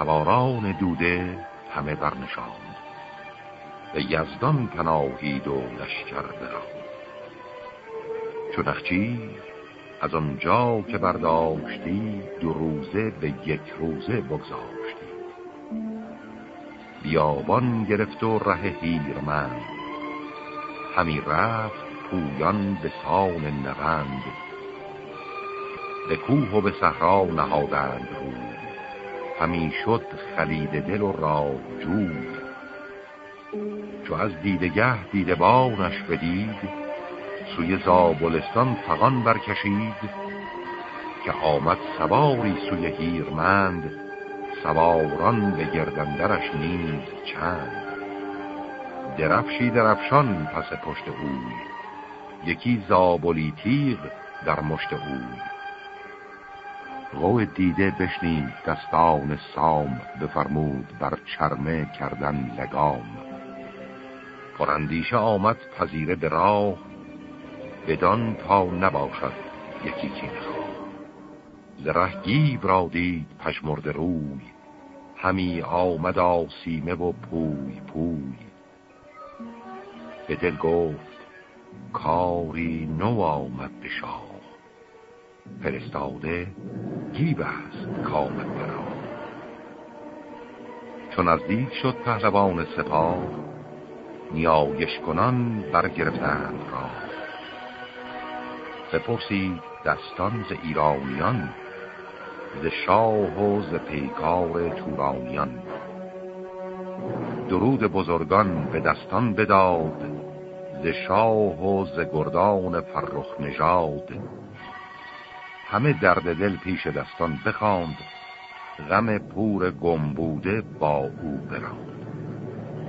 سواران دوده همه برنشاند. به یزدان پناهید و لشکر براند چون اخچیر از آنجا که برداشتی دو روزه به یک روزه بگذاشتی. بیابان گرفت و ره هیرمند. همی رفت پویان به سان نوند به کوه و به صحرا نهادند رو همی شد خلید دل و را جود. چو از دیدگه دیدبانش بدید سوی زابلستان فغان برکشید که آمد سواری سوی هیرمند سواران به گردندرش نیز چند. درفشی درفشان پس پشت اوی یکی زابلی تیغ در مشت اوی. رو دیده بشنید دستان سام بفرمود بر چرمه کردن لگام. پراندیشه آمد پذیره به راه بدان تا نباشد یکی کین زره گیب را دید پشمرد روی همی آمد آسیمه و پوی پوی. به دل گفت کاری نو آمد به شاه. فرستاده گیب است کامد برا چون از دید شد پهلوان سپاه نیایش کنان برگرفتند را. بپرسید دستان ز ایرانیان ز شاه و ز پیکار تورانیان. درود بزرگان به دستان بداد ز شاه و ز گردان فرخ نژاد. همه درد دل پیش دستان بخواند غم پور گمبوده با او براند.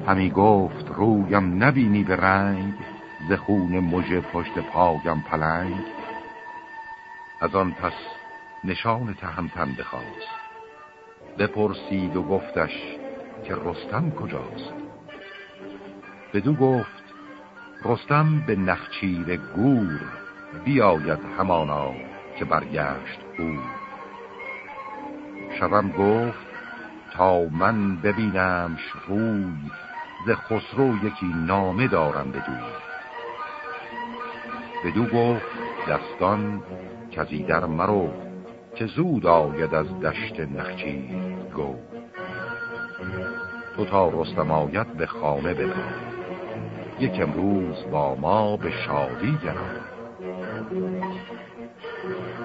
همی گفت رویم نبینی به رنگ ز خون مژه پشت پایم پلنگ. از آن پس نشان تهمتن بخواست. بپرسید و گفتش که رستم کجاست؟ بدو گفت رستم به نخچیر گور بیاید همانا. که برگشت او. شبم گفت تا من ببینمش روی ز خسرو یکی نامه دارم بدوی بدو گفت دستان کزی در مرو که زود آید از دشت نخچیر گو. تو تا رستم آید به خانه بدار یک امروز با ما به شادی گرم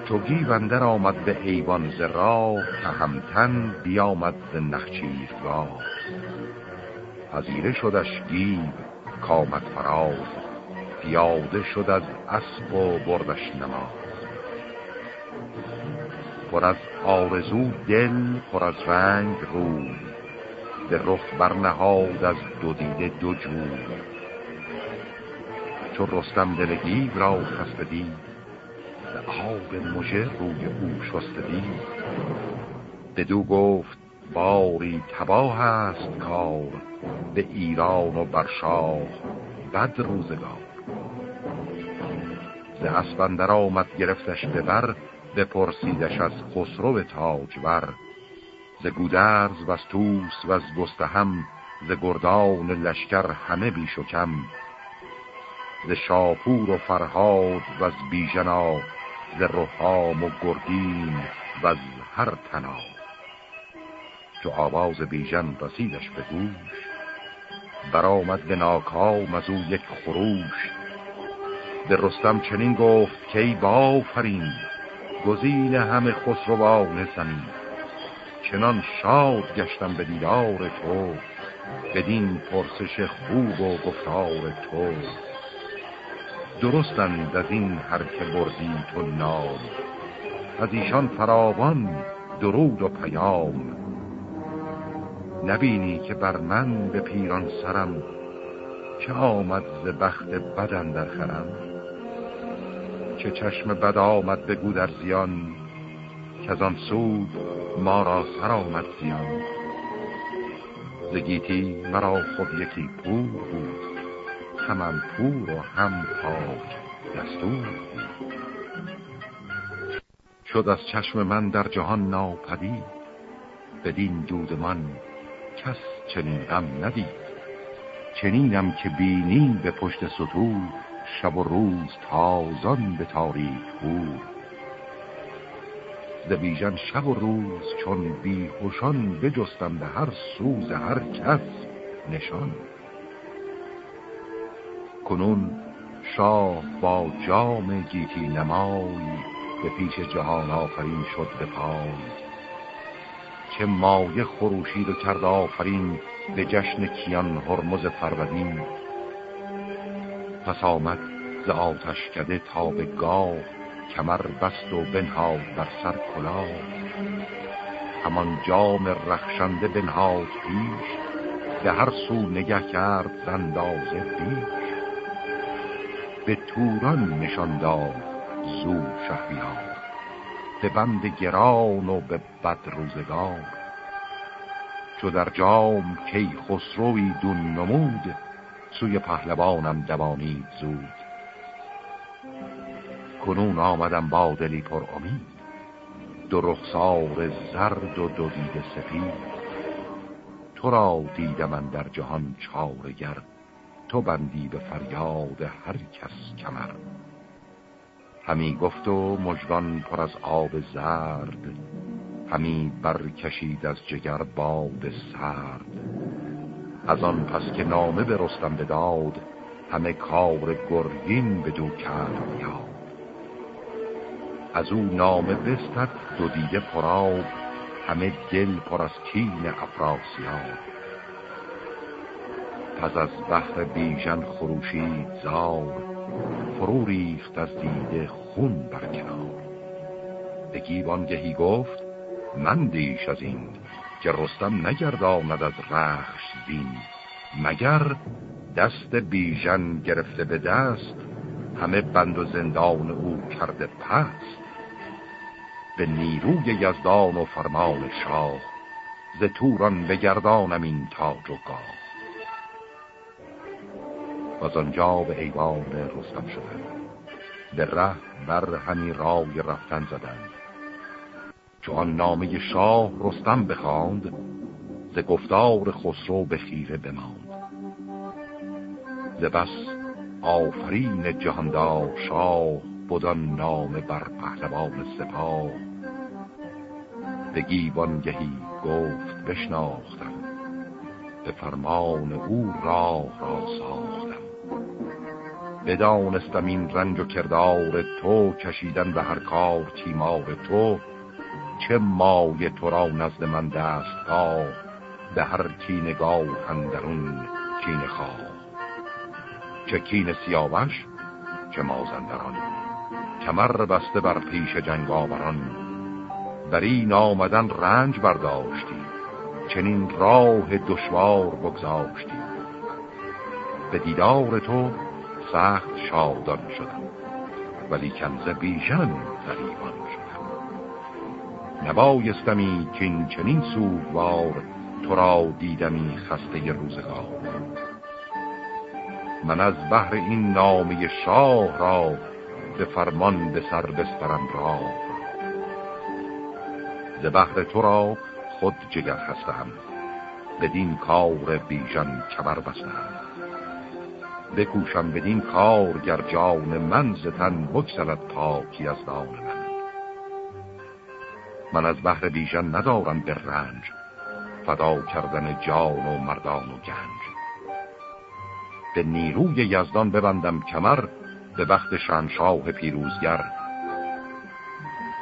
چو گیوندر آمد به ایوان ز راه تهمتن بیامد ز نخچیر راه پذیره شدش گیو کامد فراز پیاده شد از اسب و بردش نماز. پر از آرزو دل پر از رنگ روی به رخ برنهاد از دو دیده دو جور چون رستم دلگی را خسته دید به آب مژه روی او شسته دید بدو گفت باری تباه است کار به ایران و بر شاه بد روزگار. ز اسبندر آمد گرفتش ببر بپرسیدش از خسرو تاجور. ز گودرز و از توس و از گستهم ز گردان لشکر همه بیش و کم. ز شاپور و فرهاد و از بیژنا ز روحام و گرگین و از هر تنا. چو آواز بیژن رسیدش به گوش برآمد به ناکام از او یک خروش. به رستم چنین گفت که ای بافرین گزین همه خسروان زمین. چنان شاد گشتم به دیدار تو بدین پرسش خوب و گفتار تو. درستند از این هر که بردی تو نام. از ایشان فراوان درود و پیام. نبینی که بر من به پیران سرم چه آمد ز بخت بدن در خرم؟ که چشم بد آمد بگو در زیان که از آن سود ما را سر آمد زیان. زگیتی مرا خود یکی پور بود. همم پور و هم پاک دستور. شد از چشم من در جهان ناپدید بدین دود من کس چنین غم ندید. چنینم که بینی به پشت سطور شب و روز تازان به تاریک بود ز شب و روز چون بیهوشان بجستم به هر سوز هر کس نشان. کنون شاه با جام گیتی نمای به پیش جهان آفرین شد به پای. چه مایه خروشید و کرد آفرین به جشن کیان هرمز فرودین پس آمد ز آتش کده تا به گاه کمر بست و بنهاد بر سر کلاه. همان جام رخشنده بنهاد پیش به هر سو نگه کرد زندازه پیش. به توران نشان داد زو شهریار به بند گران و به بد روزگار. چو در جام کی خسروی دون نمود سوی پهلوانم دوانید زود. کنون آمدم با دلی پر امید دو رخسار زرد و دو دید سفید. تو را دیدم من در جهان چارگر تو بندی به فریاد هر کس کمر. همی گفت و مجوان پر از آب زرد همی برکشید از جگر باد سرد. از آن پس که نامه به رستم بداد همه کار گرگین به دو کرد یاد از او نامه بستد دو دیده پراب همه دل پر از کین افراسیاب. پس از بحر بیژن خروشید زار فرو ریخت از دیده خون بر کنار. به گیوانگهی گفت من دیش از این که رستم نگرداند از رخش زین. مگر دست بیژن گرفته به دست همه بند و زندان او کرده پست؟ به نیروی یزدان و فرمان شاه ز توران بگردانم این تاج و گاه. و از آنجا به ایوان رستم شدند. به ره بر همی رای رفتن زدند. چون نامه شاه رستم بخواند ز گفتار خسرو به خیره بماند. ز بس آفرین جهاندار شاه بدان نامه بر پهلوان سپاه. به گیوانگهی گفت بشناختم. به فرمان او راه را ساختم بدانستم این رنج و کردار تو کشیدن به هر کار تیمار تو. چه مای تو را نزد من دستگاه به هر کینگاه اندرون کین خواه. چه کین سیاوش چه مازندران. کمر بسته بر پیش جنگاوران بر این آمدن رنج برداشتی. چنین راه دشوار بگذاشتی. به دیدار تو سخت شادان شدم ولی کنز بیژن غریبان شدم. نبایستمی که چنین سوگوار تو را دیدمی خسته روزگار. من از بحر این نامه شاه را به فرمان به سر بسترم را ز بحر تو را خود جگر هستم بدین کار بیژن کمر بستم. بکوشم بدین کار گر جان من زتن بکسلت پاکی از دان من. من از بحر بیژن ندارم به رنج فدا کردن جان و مردان و گنج. به نیروی یزدان ببندم کمر به بخت شنشاه پیروزگر.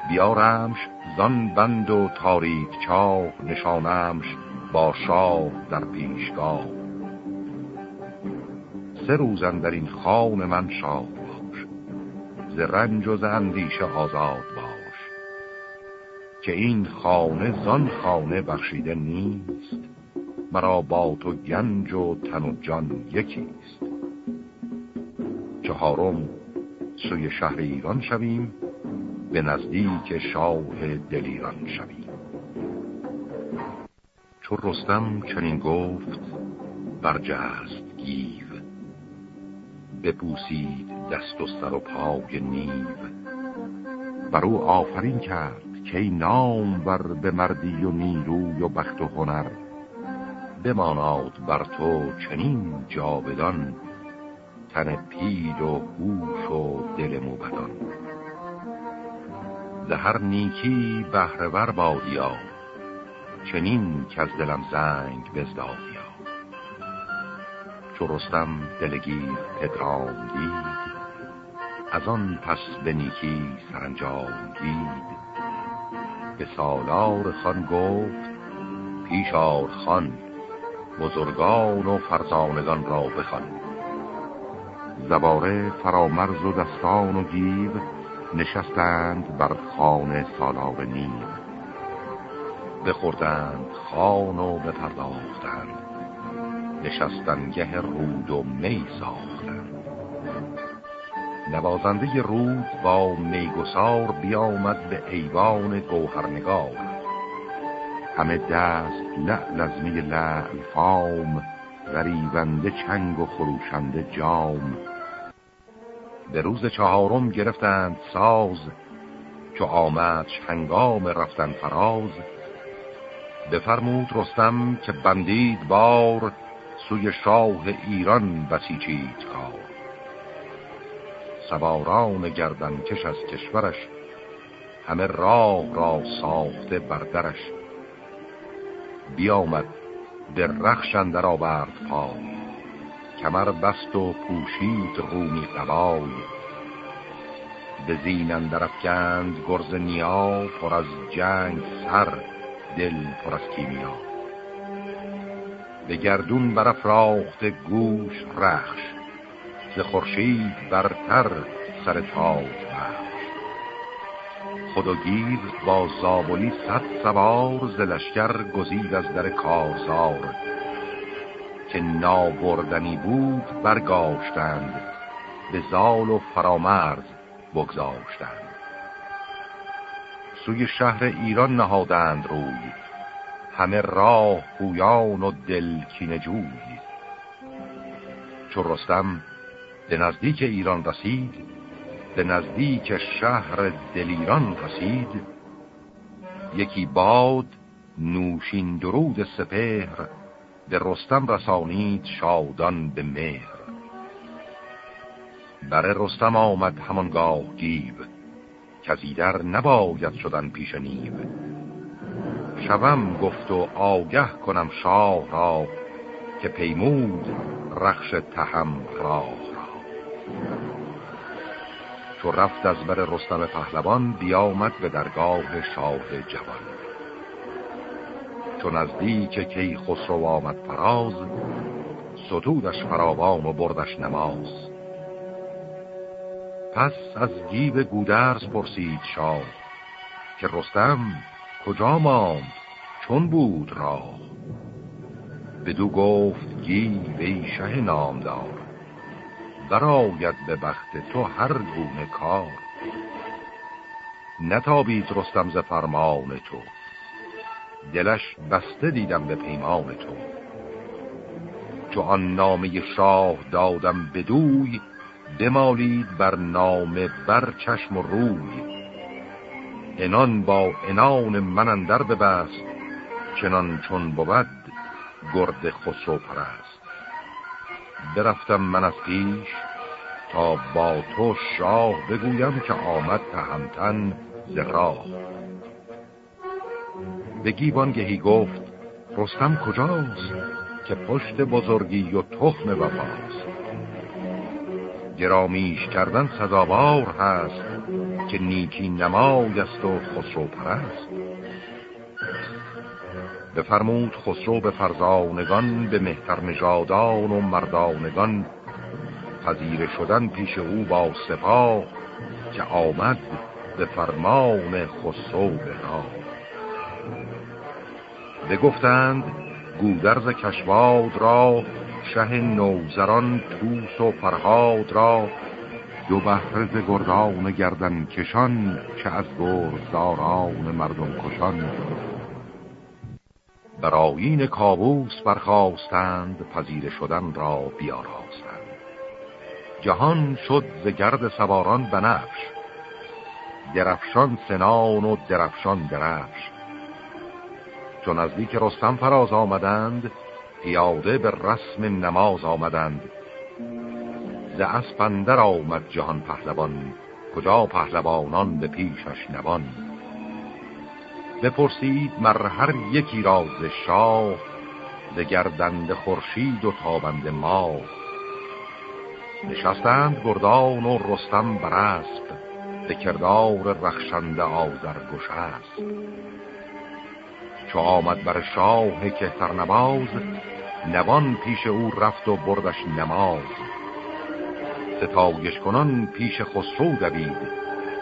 بیارمش زان بند و تاریک چاه نشانمش با شاه در پیشگاه. سه روزن در این خان من شاد باش. ز رنج و ز اندیشه آزاد باش. که این خانه زان خانه بخشیده نیست مرا با تو گنج و تن و جان یکیست. چهارم سوی شهر ایران شویم به نزدیک شاه دلیران شویم. چون رستم چنین گفت برجست گیو بپوسید دست و سر و پای نیو. بر او آفرین کرد که نام ور به مردی و نیروی و بخت و هنر. بماناد بر تو چنین جاودان تن پیل و هوش و دل موبدان. زهر نیکی بهرور بادیا چنین که از دلم زنگ بزدادیا چو رستم دلگیر پدرام دید. از آن پس به نیکی سرانجام دید. به سالار خان گفت پیشار خان بزرگان و فرزانگان را بخوان. زباره فرامرز و دستان و گیو نشستند بر خان سالار نیو. بخوردند خان و بپرداختند. نشستنگه رود و می ساختند نوازنده رود با میگسار بیامد به ایوان گوهرنگار. همه دست لعل از می لعل فام غریبنده چنگ و خروشنده جام. به روز چهارم گرفتند ساز چو آمد هنگام رفتن فراز. بفرمود رستم که بندید بار سوی شاه ایران بسیچید کار. سواران گردن کش از کشورش همه راه را ساخته بردرش بیامد در رخش اندر آورد پای کمر بست و پوشید رومی قبای. به زین اندر افکند گرز نیا پر از جنگ سر دل پر از کیمیا. به گردون برافراخت گوش رخش ز خورشید برتر سر تاج بخش. خود و گیر با زابلی صد سوار ز لشکر گزید از در کارزار. که نابردنی بود برگاشتند به زال و فرامرز بگذاشتند. سوی شهر ایران نهادند روی همه راه پویان و دل کینجوی چو رستم به نزدیک ایران رسید به نزدیک شهر دلیران رسید یکی باد نوشین درود سپهر به رستم رسانید شادان به مهر. بر رستم آمد همانگاه گیو کزیدر نباید شدن پیش نیو شوم گفت و آگه کنم شاه را که پیمود رخش تهم راه را. چو رفت از بر رستم پهلوان بیامد به درگاه شاه جوان. چو نزدیک کی خسرو آمد فراز ستودش فراوان و بردش نماز. پس از گیو گودرز پرسید شاه که رستم کجا ماند چون بود راه بدو گفت گیو ای شه نامدار براید به بخت تو هر گونه کار. نتابید رستم ز فرمان تو دلش بسته دیدم به پیمان تو. چو آن نامه شاه دادم بدوی دمالید بر نامه بر چشم و روی. انان با انان من اندر ببست چنان چون بود گرد خسرو پرست برفتم من از پیش تا با تو شاه بگویم که آمد تهمتن ز به گیوانگهی گفت رستم کجاست که پشت بزرگی و تخم وفاست؟ گرامیش کردن سزاوار هست که نیکی نمای است و خسرو پرست. بفرمود خسرو به فرزانگان به مهتر نژادان و مردانگان. پذیر شدن پیش او با سپاه که آمد به فرمان خسرو به راه. بگفتند گودرز کشواد را شه نوزران توس و فرهاد را دو بهرز گردان گردن کشان که از گرزداران مردم کشان. برایین کابوس برخواستند پذیر شدن را بیاراستند. جهان شد ز گرد سواران بنفش درفشان سنان و درفشان درفش. چون نزدیک رستم فراز آمدند پیاده به رسم نماز آمدند. ز اسپندر آمد جهان پهلوان کجا پهلوانان به پیشش نوان. بپرسید مر هر یکی راز شاه ز گردند خورشید و تابند ما. نشستند گردان و رستم برسب به کردار رخشنده آزر است چو آمد بر شاه کهتر نواز نوان پیش او رفت و بردش نماز. ستایش کنان پیش خسرو دوید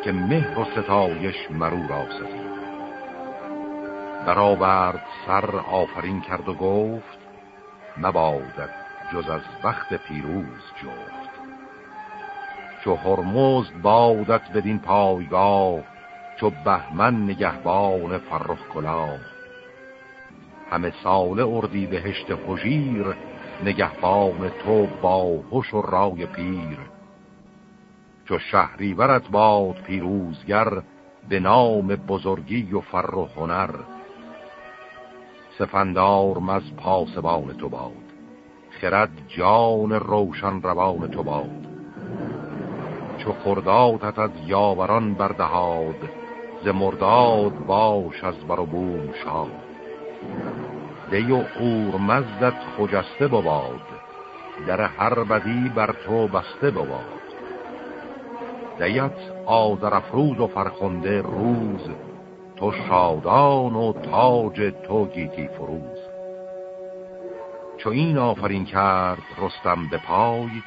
که مهر و ستایش مرو را سزید برآورد سر آفرین کرد و گفت مبادت جز از وقت پیروز جفت. چو هرمز بادت بدین پایگاه چو بهمن نگهبان فرخ کلاه. همه سال اردی بهشت حجیر نگهبان تو با هوش و رای پیر. چو شهری ورت باد پیروزگر به نام بزرگی و فر و هنر. سفندار مز پاسبان تو باد خرد جان روشن روان تو باد. چو خردادت از یاوران بردهاد ز مرداد باش از بر بوم شاد. دی و مزدت خجسته بباد در هر بدی بر تو بسته بباد. دیت آذر افروز و فرخنده روز تو شادان و تاج تو گیتی فروز. چو این آفرین کرد رستم به پای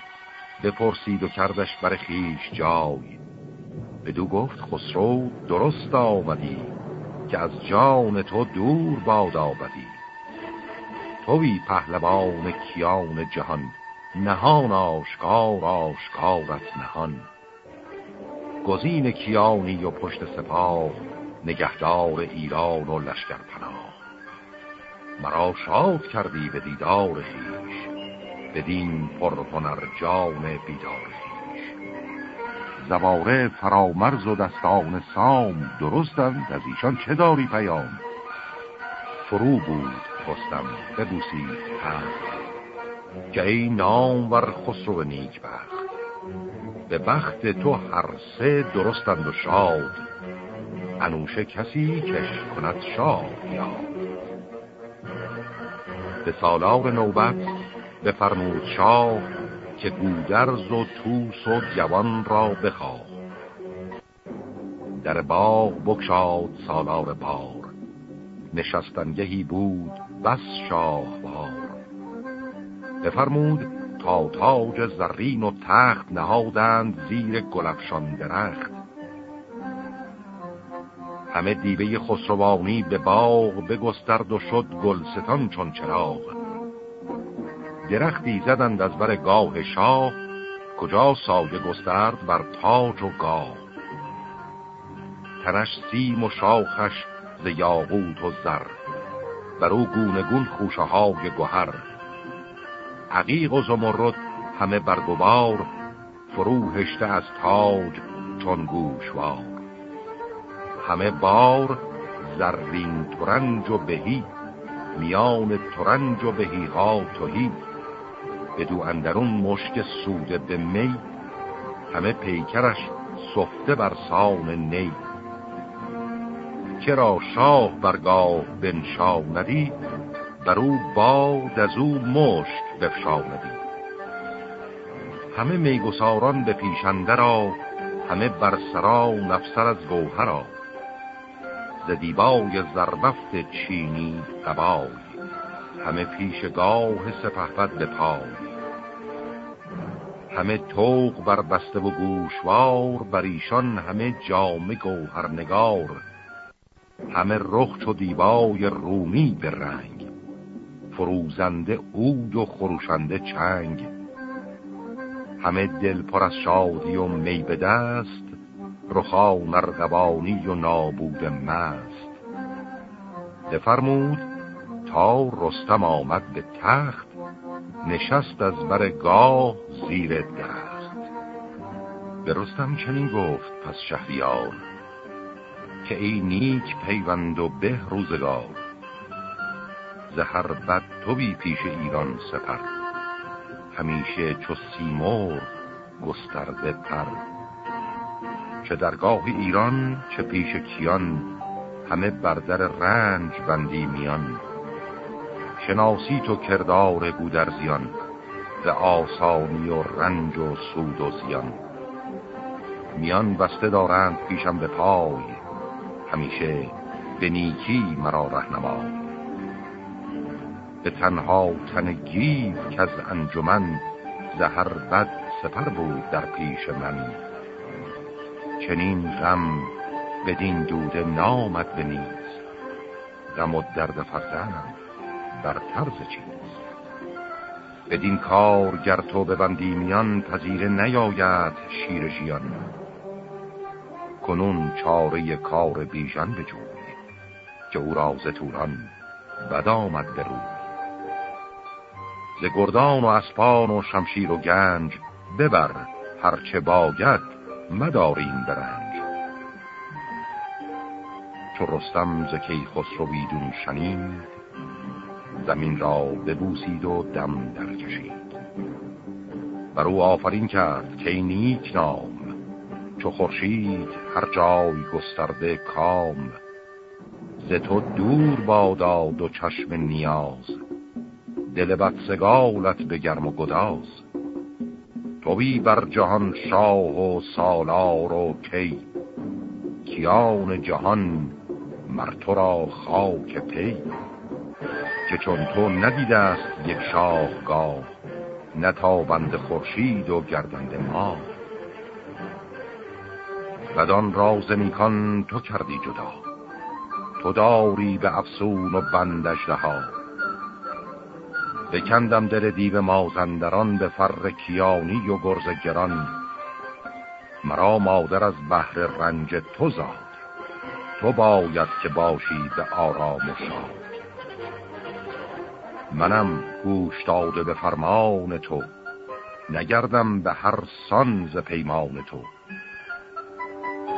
بپرسید و کردش بر خیش جای. بدو گفت خسرو درست آمدی. که از جان تو دور باد آبدی توی پهلوان کیان جهان نهان آشکار آشکارت نهان. گزین کیانی و پشت سپاه نگهدار ایران و لشکر پناه. مرا شاد کردی به دیدار خیش بدین پرهنر جان بیدار زواره فرامرز و دستان سام درستند از ایشان چه داری پیام؟ فرو بود رستم ببوسید هم که ای نام ور خسرو نیک بخت به بخت تو هر سه درستند و شاد. انوشه کسی کش کند شاد یا به سالار نوبت بفرمود شاه که گودرز و توس و جوان را بخواه. در باغ بکشاد سالار بار نشستنگهی بود بس شاه بار بفرمود تا تاج زرین و تخت نهادند زیر گلفشان درخت. همه دیبه خسروانی به باغ بگسترد و شد گلستان چون چراغ. درختی زدند از بر گاه شاه کجا سایه گسترد بر تاج و گاه. تنش سیم و شاخش ز یاقوت و زر بر او گونه گون خوشه های گوهر عقیق و زمرد همه برگوار فرو هشته از تاج چون گوشوار. همه بار زرین ترنج و بهی میان ترنج و بهی ها توهی دو اندرون مشک سوده به می همه پیکرش سفته بر سان نی. چرا شاه برگاه بنشاندی بر او باد از او مشک بفشاندی. همه میگساران به پیشنده را همه بر سرا نفسر از گوهرا ز دیبای زربفت چینی قبای همه پیشگاه سپهبد به پای. همه توق بر بسته و گوشوار بر ایشان همه جامه گوهرنگار. همه رخ چو دیبای رومی به رنگ فروزنده اود و خروشنده چنگ. همه دل پر از شادی و می به دست رخا نرغبانی و نابود مست. بفرمود تا رستم آمد به تخت نشست از بر گاه زیر درخت به رستم چنین گفت پس شهریار که ای نیک پیوند و به روزگار زهر بد تو بی پیش ایران سپر. همیشه چو سیمور گسترده پر چه درگاه ایران چه پیش کیان همه بردر رنج بندی میان. شناسی تو کردار گودرزیان ز آسانی و رنج و سود و زیان. میان بسته دارند پیشم به پای همیشه به نیکی مرا رهنمای به تنها تن گیو که از انجمن زهر بد سپر بود در پیش من. چنین غم بدین دوده نامد به نیز. غم و درد فرزنم بر طرز چیز. بدین کار گر تو ببندی میان پذیره نیاید شیر ژیان. کنون چاره کار بیژن بجوی که او راز توران بد آمد به روی. ز گردان و اسپان و شمشیر و گنج ببر هرچه باید مداریم برنج چو رستم ز کی خسرو بیدون شنید زمین را ببوسید و دم در کشید بر او آفرین کرد که نیک نام چو خورشید هر جای گسترده کام. ز تو دور باداد و چشم نیاز دل بدسگالت به گرم و گداز. توی بر جهان شاه و سالار و کی کیان جهان مر تو را خاک پی. که چون تو ندیده است یک شاهگاه نتابند خورشید و گردند ما. بدان راز نیکان تو کردی جدا تو داری به افسون و بندش ها بکندم دل دیو مازندران به فر کیانی و گرز گران مرا مادر از بحر رنج تو زاد. تو باید که باشی به آرام و شاد. منم گوش داده به فرمان تو. نگردم به هر سان ز پیمان تو.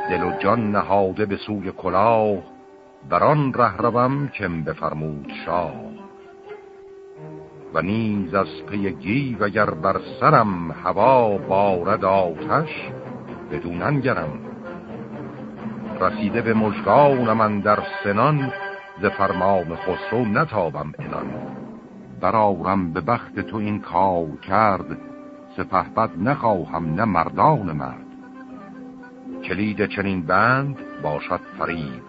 دل و جان نهاده به سوی کلاه بران ره روم کم بفرمود شاه. و نیز از پی گیو اگر بر سرم هوا بارد آتش بدون گرم رسیده به مژگان من در سنان ز فرمان خسرو نتابم انان برارم به بخت تو این کار کرد سپهبد نخواهم نه مردان مرد. کلید چنین بند باشد فریب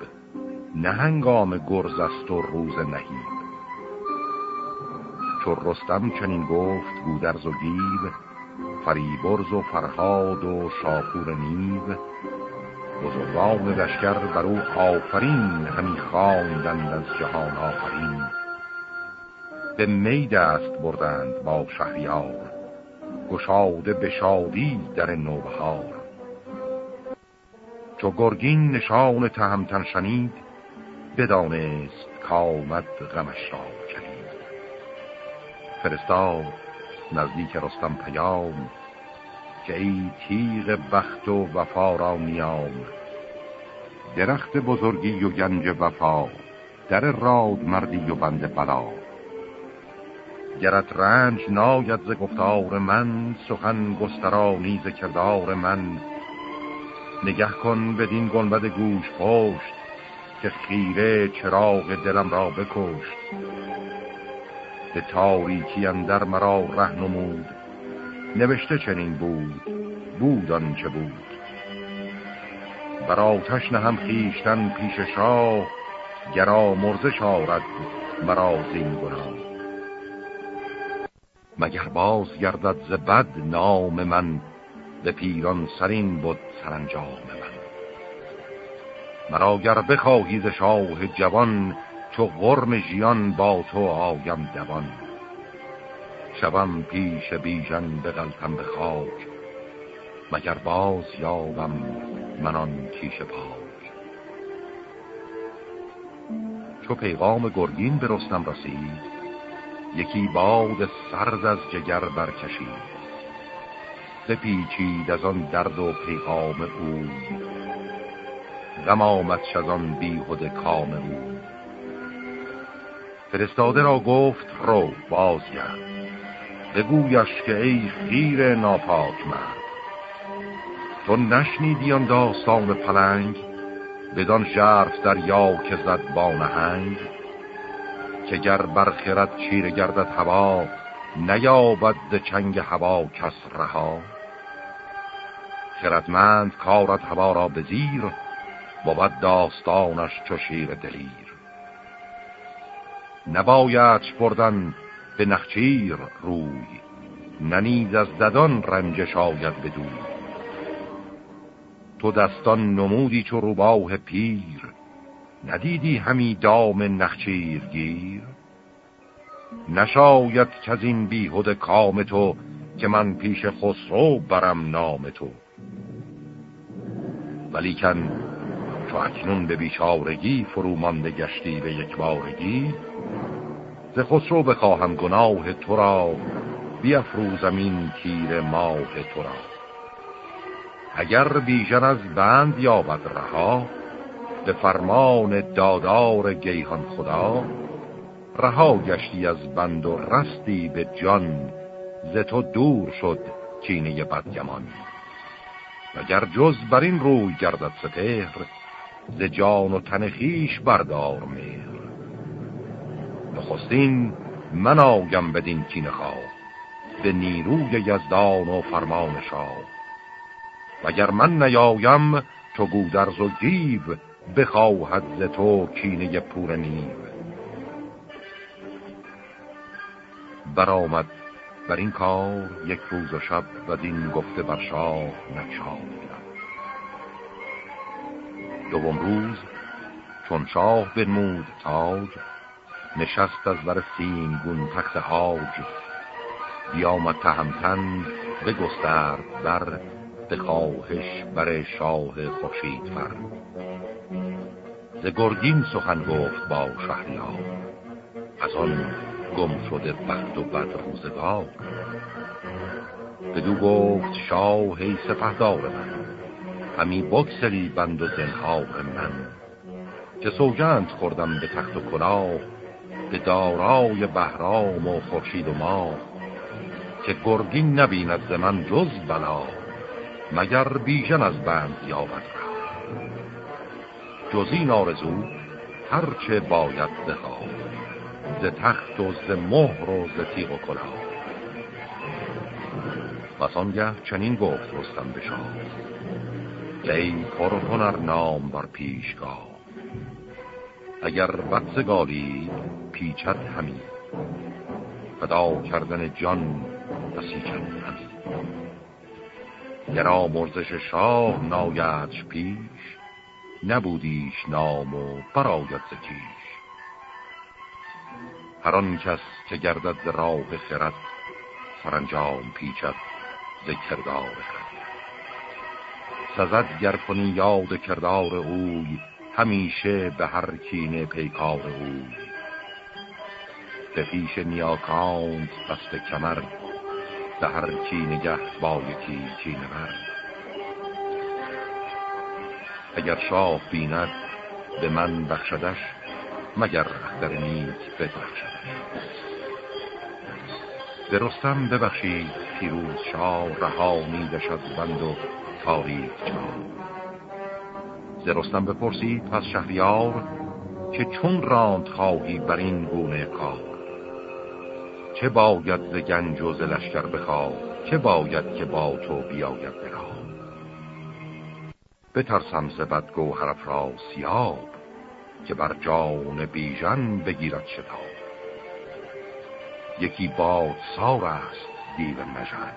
نه هنگام گرز است و روز نهیب. چون رستم چنین گفت گودرز و گیو فریبرز و فرهاد و شاپور نیو بزرگان لشکر بر او آفرین همی خواندند از جهان آفرین. به می دست بردند با شهریار گشاده به شادی در نوبهار. چو گرگین نشان تهمتن شنید بدانست کامد غمش را کلید. فرستاد نزدیک رستم پیام که ای تیغ بخت و وفا را نیام. درخت بزرگی و گنج وفا در راد مردی و بند بلا. گرت رنج ناید ز گفتار من سخن گسترانی ز کردار من. نگه کن بدین گنبد گوش پشت که خیره چراغ دلم را بکشت. به تاریکی اندر مرا ره نمود نوشته چنین بود بود آنچه بود. بر آتش هم خیشتن پیش شاه گرا مرزش آرد مرا زین گناه. مگر باز گردد ز بد نام من به پیران سرین بود سرانجام من. مرا گر بخواهی ز شاه جوان تو غرم جیان با تو آیم دوان. شوم پیش بیژن به غلطم به خاک مگر باز یابم منان کیش پاک. چو پیغام گرگین به رستم رسید یکی باد سرد از جگر برکشید. سپیچید از آن درد و پیغام او. غم آمد شزان بیهود کام او. فرستاده را گفت رو بازگرد. بگویش که ای خیر ناپاک مرد. تو نشنیدی آن داستان پلنگ؟ بدان ژرف دریا که زد با نهنگ؟ که گر برخرد چیر گردد هوا نیابد چنگ هوا کس رها. خردمند کارت هوا را به زیر بود داستانش چو شیر دلیر. نباید بردن به نخچیر روی ننیز از زدان رنجش آید بدون تو دستان نمودی چو روباه پیر ندیدی همی دام نخچیر گیر؟ نشاید که از این بیهود کام تو که من پیش خسرو برم نام تو. ولیکن تو اکنون به بیچارگی فرو مانده گشتی به یک بارگی. ز خسرو بخواهم گناه تو را بیافروزم این تیر ماه تو را. اگر بیژن از بند یابد رها به فرمان دادار گیهان خدا رها گشتی از بند و رستی به جان ز تو دور شد چینه بدگمان. وگر جز بر این روی گردد ستهر ز جان و تن خیش بردار مهر. نخستین من آگم بدین کین خواه به نیروی یزدان و فرمان شاه. وگر من نیایم تو گودرز و گیو بخواهد ز تو کینه پور نیو برآمد بر این کار یک روز و شب و دین گفته بر شاه نکشاد دوم روز چون شاه بنمود تاج نشست از بر گون تخت حاج. بیامد تهمتن بگسترد بر به خواهش بر شاه خورشید فر ز گرگین سخن گفت با شهریار از آن گم شده بخت و بد روزگار. بدو گفت شاه ای سپهدار من همی بکسری بند و زنهار من که سوگند خوردم به تخت و کلاه به دارای بهرام و خورشید و ماه که گرگین نبیند ز من جز بلا. مگر بیژن از بند یابد جز این آرزو هرچه باید بخواه ز تخت و ز مهر و ز تیغ و کلاه. و چنین گفت رستم بشاد ای پر هنر نام بر پیشگاه اگر بدزگاری پیچد همی فدا کردن جان بسیچد همی. گر مرزش شاه نایدش پیش نبودیش نام و براید زکیش هر آن کس که گردد راه خرد سرانجام پیچد ز کردار سزد گر کنی یاد کردار اوی همیشه به هر کینه پیکار اوی. به پیش نیاکانت بست کمر به هر کینه گه با یکی بر اگر شاه بیند به من بخشدش مگر در نیک ببخشدش. درستم ببخشید پیروز شاه رهانیدش از بند و تاریک ز رستم بپرسید پس شهریار که چون راند خواهی بر این گونه کار؟ چه باید ز گنج و ز لشکر بخواه چه باید که با تو بیاید برا بترسم ز بدگوهر را سیاب که بر جان بیژن بگیرد شتاب. یکی باد سار است دیو مژن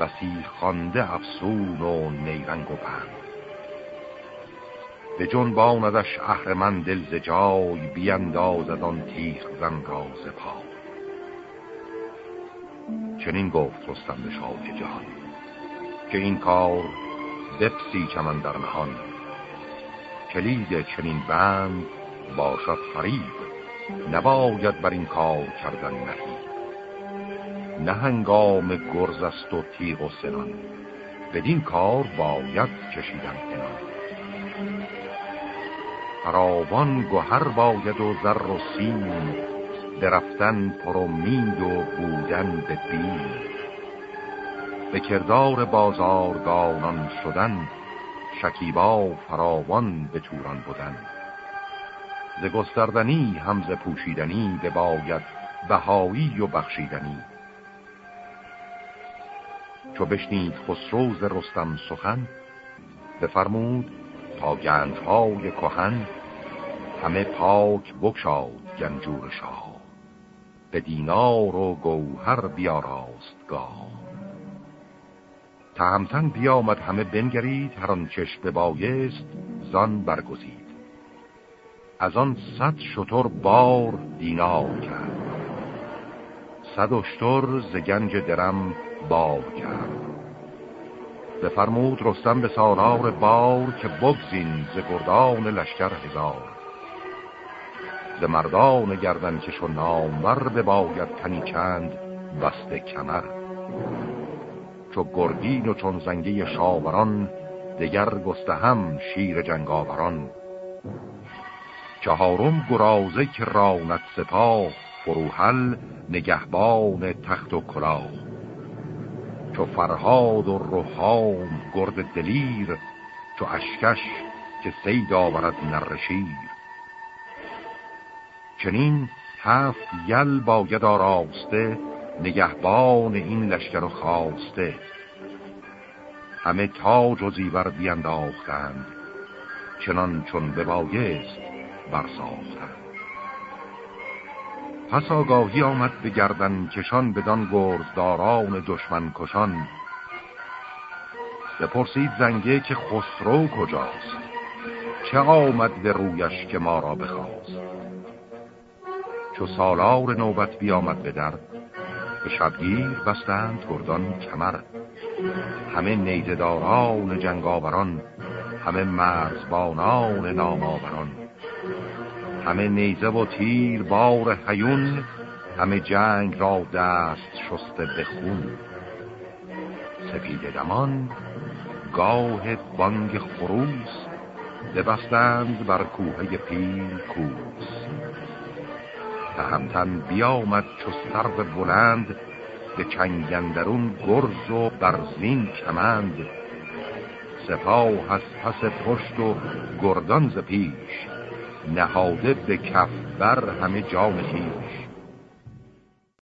بسی خانده افسون و نیرنگ و بند به جنباندش اهرمن دل ز جای بیندازد آن تیخ زن را ز چنین گفت رستم به شاه جهان که این کار بپسی چمن در نهان. کلید چنین بند باشد فرید نباید بر این کار کردن نهید نه هنگام گرز است و تیغ و سنان بدین کار باید کشیدن کنان. فراوان گوهر باید و زر و سیم درفتن پرومید و بودن به بیم به کردار بازارگانان شدن شکیبا فراوان به توران بودن ز گستردنی همز پوشیدنی به باید بهایی و بخشیدنی. چو بشنید خسرو ز رستم سخن بفرمود تا گنجهای کهن همه پاک بکشاد گنجور شاه. به دینار و گوهر بیاراست گاه تهمتن بیامد همه بنگرید هر چش بایست زان برگزید. از آن صد شطور بار دینار کرد. صد اشتر ز گنج درم بار کرد. بفرمود رستم به سالار بار که بگزین ز گردان لشکر هزار. ز مردان گردن که چون نامور بباید تنی چند بسته کمر. چو گرگین و چون زنگی شاوران دگر گستهم شیر جنگاوران. چهارم گرازه که راند سپاه فروحل نگهبان تخت و کلاه. چو فرهاد و روحام گرد دلیر چو اشکش که سید آورد نرشیر چنین هفت یل باید آراسته نگهبان این لشکر خواسته. همه تاج و زیور بینداختند چنان چون ببایست برساختند. پس آگاهی آمد به گردن کشان بدان گرزداران دشمن کشان. بپرسید زنگه که خسرو کجاست؟ چه آمد به رویش که ما را بخواست؟ چو سالار نوبت بیامد به در به شبگیر بستند گردان کمر. همه نیزداران جنگاوران همه مرزبانان ناماوران. همه نیزه و تیر بار حیون همه جنگ را دست شسته به خون. سپید دمان گاه بانگ خروس ببستند بر کوه پیل کوس. تهمتن بیامد چو سرو بلند به چنگندرون گرز و برزین کمند. سپاه از پس پشت و گردان ز پیش نهاده به کف بر همه جان